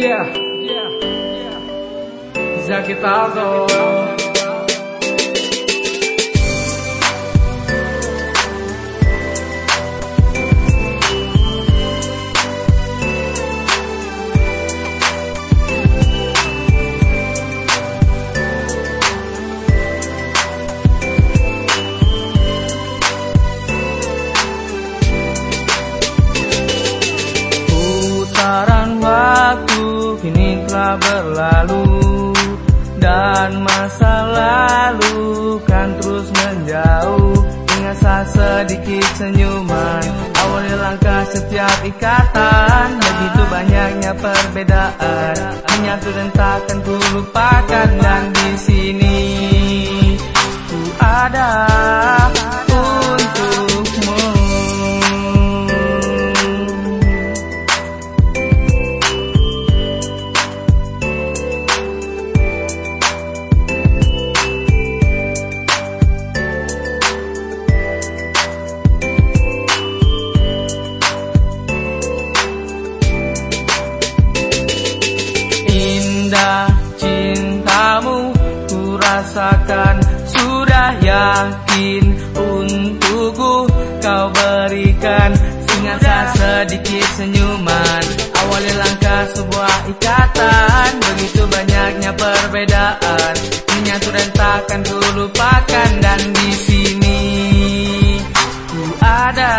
Yeah, yeah. Terus menjauh. Dengan sedikit senyuman. Awali langkah setiap ikatan. Begitu banyaknya perbedaan. Menyatu dan takkan ku lupakan. Dan di sini ku ada rasakan Sudah yakin untukku. Kau berikan Singasa sedikit senyuman. Awali langkah sebuah ikatan Begitu banyaknya perbedaan. Menyatu dan takkan ku lupakan Dan di sini ku ada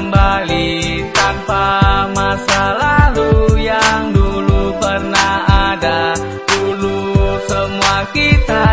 kembali tanpa masa lalu yang dulu pernah ada. Dulu semua kita